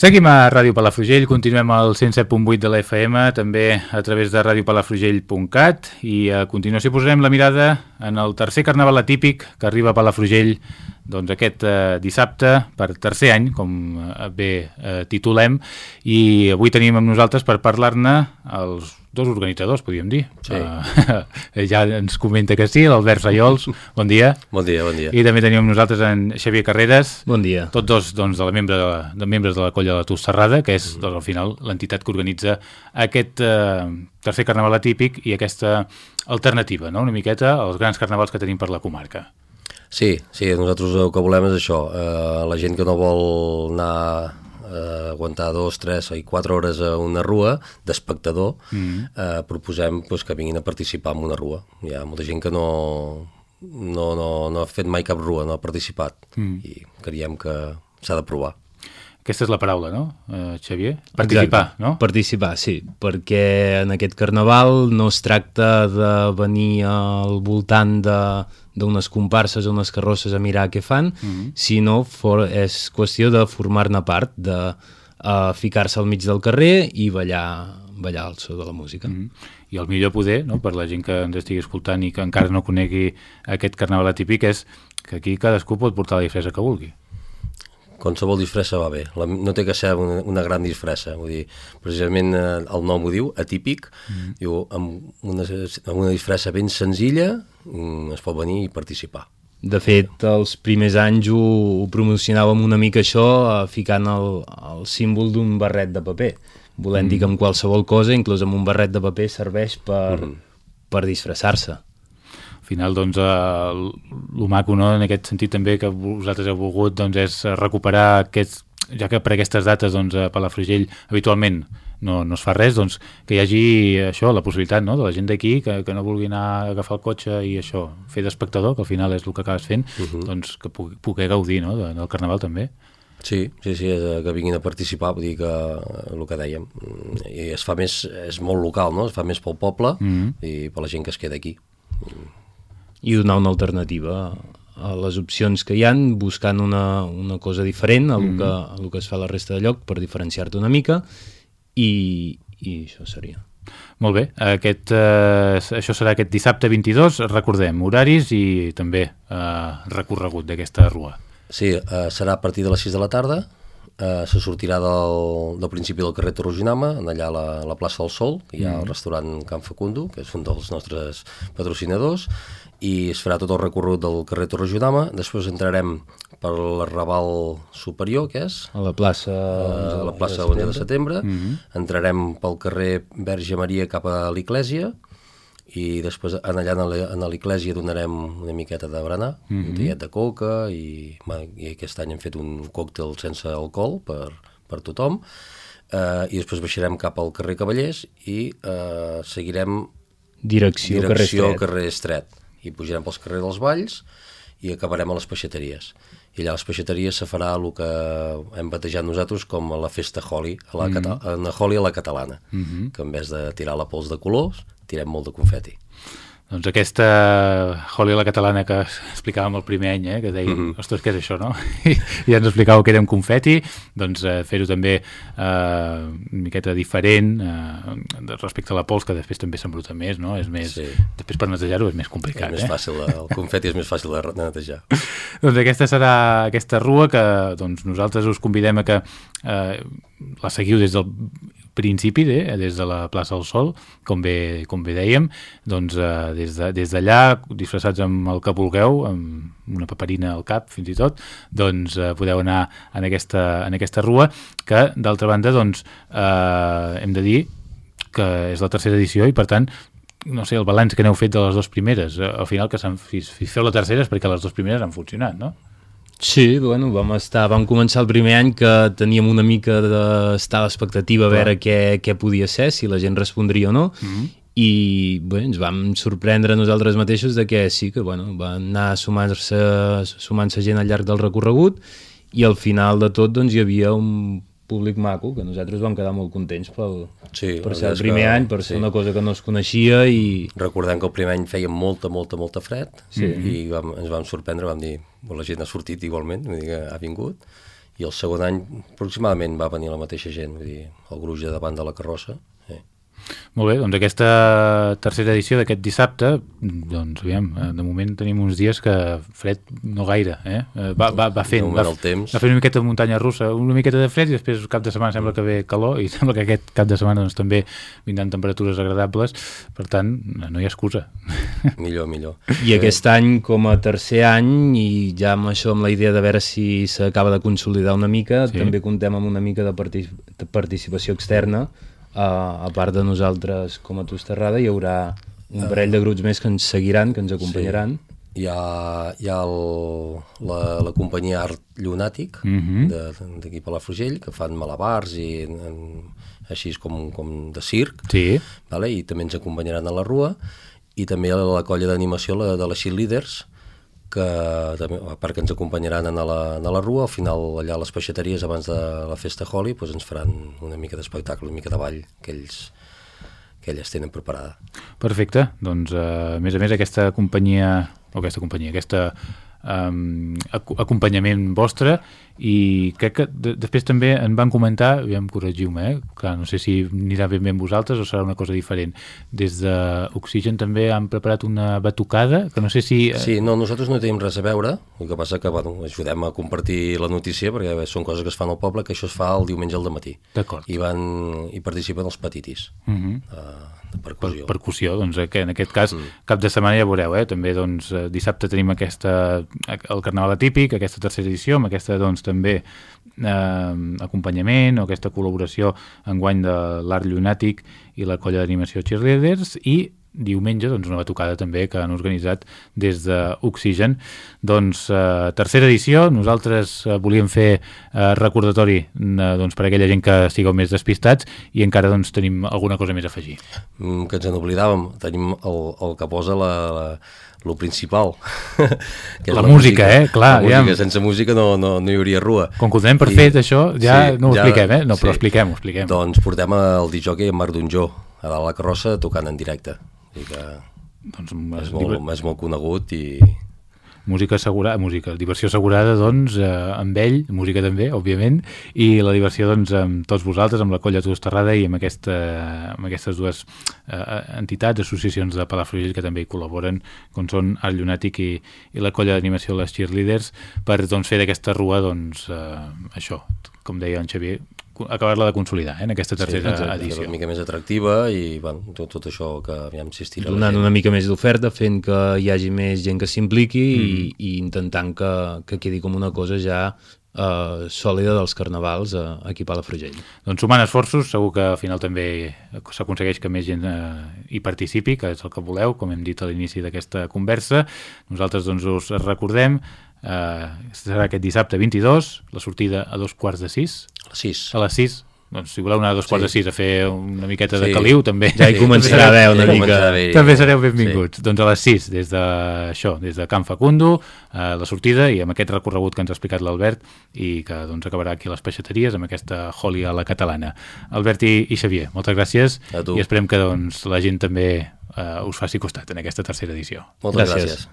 Seguim a Ràdio Palafrugell, continuem al 107.8 de la FM, també a través de radiopalafrugell.cat i a continuació posarem la mirada en el tercer carnaval atípic que arriba a Palafrugell doncs, aquest eh, dissabte per tercer any, com eh, bé eh, titulem, i avui tenim amb nosaltres per parlar-ne els dos organitzadors, podríem dir. Sí. Uh, ja ens comenta que sí, l'Albert Rayols, bon dia. Bon dia, bon dia. I també tenim nosaltres en Xavier Carreras, Bon dia. tots dos doncs, de, la membre de, la, de membres de la colla de la Tosserrada, que és doncs, al final l'entitat que organitza aquest eh, tercer carnaval atípic i aquesta alternativa, no? una miqueta als grans carnavals que tenim per la comarca. Sí, sí, nosaltres el que volem és això, eh, la gent que no vol anar eh, aguantar dos, tres i quatre hores a una rua d'espectador, mm. eh, proposem pues, que vinguin a participar en una rua. Hi ha molta gent que no, no, no, no ha fet mai cap rua, no ha participat, mm. i creiem que s'ha de provar. Aquesta és la paraula, no, eh, Xavier? Participar, Exacte. no? Participar, sí, perquè en aquest carnaval no es tracta de venir al voltant de d'unes comparses o unes carrosses a mirar què fan, mm -hmm. sinó for, és qüestió de formar-ne part, de uh, ficar-se al mig del carrer i ballar, ballar al so de la música. Mm -hmm. I el millor poder, no, per la gent que ens estigui escoltant i que encara no conegui aquest carnaval atípic, és que aquí cadascú pot portar la disfressa que vulgui. Qualsevol disfressa va bé, la, no té que ser una, una gran disfressa, vull dir, precisament eh, el nom ho diu, atípic, mm. diu, amb una, amb una disfressa ben senzilla mm, es pot venir i participar. De fet, els primers anys ho, ho promocionàvem una mica això eh, ficant el, el símbol d'un barret de paper. Volem mm. dir que amb qualsevol cosa, inclús amb un barret de paper, serveix per, mm. per disfressar-se. Al final, doncs, eh, el maco, no?, en aquest sentit també que vosaltres heu volgut, doncs, és recuperar aquest, ja que per aquestes dates, doncs, a Palafrugell habitualment no, no es fa res, doncs que hi hagi això, la possibilitat no? de la gent d'aquí que, que no vulgui anar a agafar el cotxe i això, fer d'espectador, que al final és el que acabes fent, uh -huh. doncs que pugui, gaudir no? de, del carnaval també. Sí, sí, sí, és, que vinguin a participar, vull dir que el que dèiem, i es fa més, és molt local, no? es fa més pel poble uh -huh. i per la gent que es queda aquí. I donar una alternativa a les opcions que hi han, buscant una, una cosa diferent a el, mm. que, a el que es fa a la resta de lloc per diferenciar-te una mica i, i això seria. Molt bé, aquest, eh, això serà aquest dissabte 22, recordem, horaris i també eh, recorregut d'aquesta rua. Sí, eh, serà a partir de les 6 de la tarda, eh, se sortirà del, del principi del carrer Torroginama, allà a la, la plaça del Sol, que hi ha mm. el restaurant Can Facundo, que és un dels nostres patrocinadors, i es farà tot el recorregut del carrer Torroginama, després entrarem per l'arrabal superior, que és? A la plaça, a la plaça 11 de setembre, mm -hmm. entrarem pel carrer Verge Maria cap a l'Iglésia, i després en allà a l'Iglésia donarem una miqueta de berenar, mm -hmm. un tiet de coca, i, i aquest any hem fet un còctel sense alcohol per, per tothom, eh, i després baixarem cap al carrer Cavallers i eh, seguirem direcció, direcció carrer, carrer Estret i pujarem pels carrers dels Valls i acabarem a les peixateries. I allà a les peixateries se farà el que hem batejat nosaltres com a la festa Holly, a la, mm -hmm. una Holly a la catalana, mm -hmm. que en vez de tirar la pols de colors, tirem molt de confeti. Doncs aquesta Holly a la catalana que explicàvem el primer any, eh, que deia, mm -hmm. ostres, què és això, no? I, i ens explicàveu que era un confeti, doncs eh, fer-ho també eh, una miqueta diferent eh, respecte a la pols, que després també s'embruta més, no? És més, sí. Després per netejar-ho és més complicat, és més eh? fàcil, el confeti és més fàcil de netejar. doncs aquesta serà aquesta rua que doncs, nosaltres us convidem a que eh, la seguiu des del principi, eh, des de la plaça del Sol, com bé, com bé dèiem, doncs eh, des d'allà, de, disfressats amb el que vulgueu, amb una paperina al cap fins i tot, doncs eh, podeu anar en aquesta, en aquesta rua, que d'altra banda doncs eh, hem de dir que és la tercera edició i per tant no sé, el balanç que n'heu fet de les dues primeres, al final que si feu la tercera és perquè les dues primeres han funcionat, no? Sí, bueno, vam, estar, vam començar el primer any que teníem una mica d'estar a l'expectativa a veure què, què podia ser, si la gent respondria o no, mm -hmm. i bé, ens vam sorprendre nosaltres mateixos de que sí, que bueno, va anar sumant-se sumant gent al llarg del recorregut i al final de tot doncs, hi havia un públic maco, que nosaltres vam quedar molt contents pel, sí, per ser el primer que, any, per ser sí. una cosa que no es coneixia i... Recordem que el primer any feia molta, molta, molta fred sí. i vam, ens vam sorprendre, vam dir, la gent ha sortit igualment, vull dir que ha vingut i el segon any aproximadament va venir la mateixa gent, vull dir, el gruix de davant de la carrossa. Eh. Molt bé, doncs aquesta tercera edició d'aquest dissabte, doncs aviam, eh, de moment tenim uns dies que fred no gaire, eh? eh va, va, va fent, va, temps. va fent una miqueta de muntanya russa, una miqueta de fred i després cap de setmana sembla que ve calor i sembla que aquest cap de setmana doncs, també vindran temperatures agradables, per tant, no hi ha excusa. Millor, millor. I aquest any, com a tercer any, i ja amb això, amb la idea de veure si s'acaba de consolidar una mica, sí. també contem amb una mica de, partic de participació externa, Uh, a part de nosaltres com a Tosterrada hi haurà un parell de grups més que ens seguiran, que ens acompanyaran. Sí. Hi ha, hi ha el, la, la companyia Art Llunàtic uh mhm. -huh. d'aquí Palafrugell que fan malabars i en, així com, com de circ sí. vale? i també ens acompanyaran a la Rua i també la colla d'animació de les Shield Leaders que també, a part que ens acompanyaran a la, a la rua, al final allà a les peixateries abans de la festa Holly doncs ens faran una mica d'espectacle, una mica de ball que ells, que elles tenen preparada. Perfecte, doncs uh, a més a més aquesta companyia, o aquesta companyia, aquesta um, acompanyament vostre i crec que de, després també en van comentar, ja em corregiu-me, eh? Clar, no sé si anirà ben bé amb vosaltres o serà una cosa diferent. Des d'Oxigen també han preparat una batucada, que no sé si... Eh... Sí, no, nosaltres no tenim res a veure, el que passa que bueno, ajudem a compartir la notícia perquè bé, són coses que es fan al poble, que això es fa el diumenge al matí. D'acord. I, van, I participen els petitis. Uh -huh. uh, percussió. Per, percussió, doncs eh, que en aquest cas mm. cap de setmana ja veureu, eh? també doncs, eh, dissabte tenim aquesta, el Carnaval atípic, aquesta tercera edició, amb aquesta doncs, també eh, acompanyament o aquesta col·laboració en guany de l'Art Llunàtic i la colla d'animació Cheerleaders i diumenge doncs, una batucada també que han organitzat des d'Oxigen. Doncs eh, tercera edició, nosaltres eh, volíem fer eh, recordatori eh, doncs, per a aquella gent que sigueu més despistats i encara doncs, tenim alguna cosa més a afegir. Mm, que ens en oblidàvem, tenim el, el que posa la, la, lo principal. que és la, la música, música, eh? Clar, la música, ja. sense música no, no, no hi hauria rua. Com que ho per I, fet, això, ja sí, no ho ja, expliquem, eh? No, sí. però expliquem-ho, expliquem. Doncs portem el disjockey en Marc Donjó, a dalt la carrossa, tocant en directe i que doncs, és, molt, és molt conegut i... Música assegurada, música, diversió assegurada, doncs, eh, amb ell, música també, òbviament, i la diversió, doncs, amb tots vosaltres, amb la colla Tosterrada i amb, aquesta, amb aquestes dues eh, entitats, associacions de Palafrugell que també hi col·laboren, com són Art Llunàtic i, i la colla d'animació Les Cheerleaders, per doncs, fer d'aquesta rua, doncs, eh, això, com deia en Xavier, acabar-la de consolidar eh, en aquesta tercera sí, edició. Una mica més atractiva i bueno, tot, tot això que aviam si estira Donant una mica més d'oferta, fent que hi hagi més gent que s'impliqui mm. i, i intentant que, que quedi com una cosa ja uh, sòlida dels carnavals uh, aquí a Palafrugell. Doncs sumant esforços, segur que al final també s'aconsegueix que més gent uh, hi participi, que és el que voleu, com hem dit a l'inici d'aquesta conversa. Nosaltres doncs us recordem eh, serà aquest dissabte 22, la sortida a dos quarts de sis. A les sis. A les sis. Doncs si voleu anar a dos quarts sí. de sis a fer una miqueta sí. de caliu, també. Ja hi començarà a veure una ja mica. També sereu benvinguts. Sí. Doncs a les sis, des de això, des de Camp Facundo, eh, la sortida, i amb aquest recorregut que ens ha explicat l'Albert, i que doncs acabarà aquí a les peixateries, amb aquesta Holly a la catalana. Albert i, i Xavier, moltes gràcies, i esperem que doncs, la gent també eh, us faci costat en aquesta tercera edició. Moltes gràcies. gràcies.